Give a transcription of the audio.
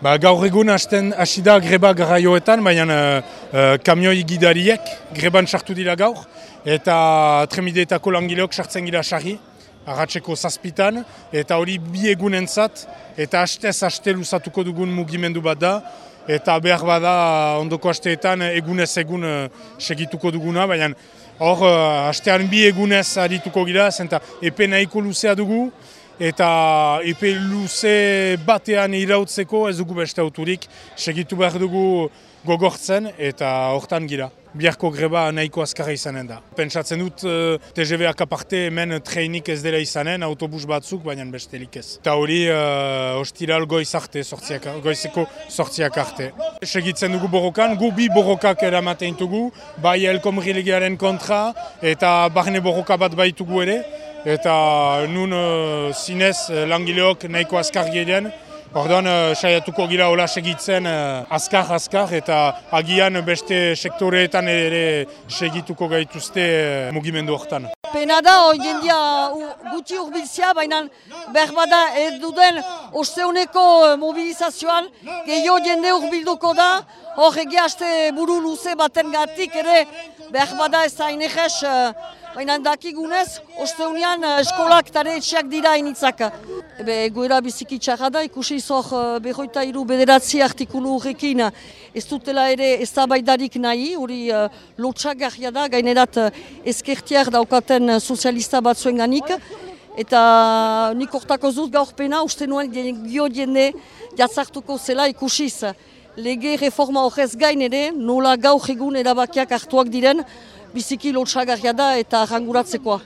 Ba, gaur egun hasten hasi da greba garraioetan, baina uh, kamioi gidariek greban sartu dira gaur, eta tremideetako langileok sartzen gira sarri, arratseko zazpitan, eta hori bi egunentzat, eta hastez haste luzatuko dugun mugimendu bat da, eta behar bada ondoko hasteetan egunez egun uh, segituko duguna, baina hor uh, hastean bi egunez arituko gira, zenta epe nahiko luzea dugu, eta epe luze batean irautzeko ez dugu beste auturik, segitu behar dugu gogortzen eta hortan gira. Biarko greba nahiko azkarra izanen da. Pentsatzen dut uh, TGV-ak aparte hemen treinik ez dela izanen, autobus batzuk, baina bestelik ez. Eta hori uh, ostiral goiz arte, sortziak, goizeko sortziak arte. Segitzen dugu borrokan, gu bi borrokak eramaten dugu, bai elkomrilegiaren kontra eta barne borroka bat baitugu ere, eta nun uh, zinez uh, langileok nahiko azkar giren. Orduan, uh, saiatuko gira hola segitzen azkar-azkar eta agian beste sektoreetan ere segituko gaituzte uh, mugimendu hortan. Pena da, jendia guti urbiltzia, baina berbada ez duden osteuneko mobilizazioan gehiago jende urbilduko da, hor egiazte buru luze baten gatik ere berbada ez da Baina dakigunez, osteunian eskolak tare etxeak dira initzak. Ebe, egoera biziki txarra da, ikusi izor behoita iru bederatzi artikulu horrekin ez dutela ere ez baidarik nahi, hori uh, lotxagarria da, gainerat ezkertiak daukaten sozialista bat zuen ganik. Eta nik ortako zut gaur pena, uste nuen gio jende jatzartuko zela ikusiz. Lege reforma horrez gain ere, nola gaur egun erabakiak hartuak diren, biziki lotxagarria da eta arranguratzekoa.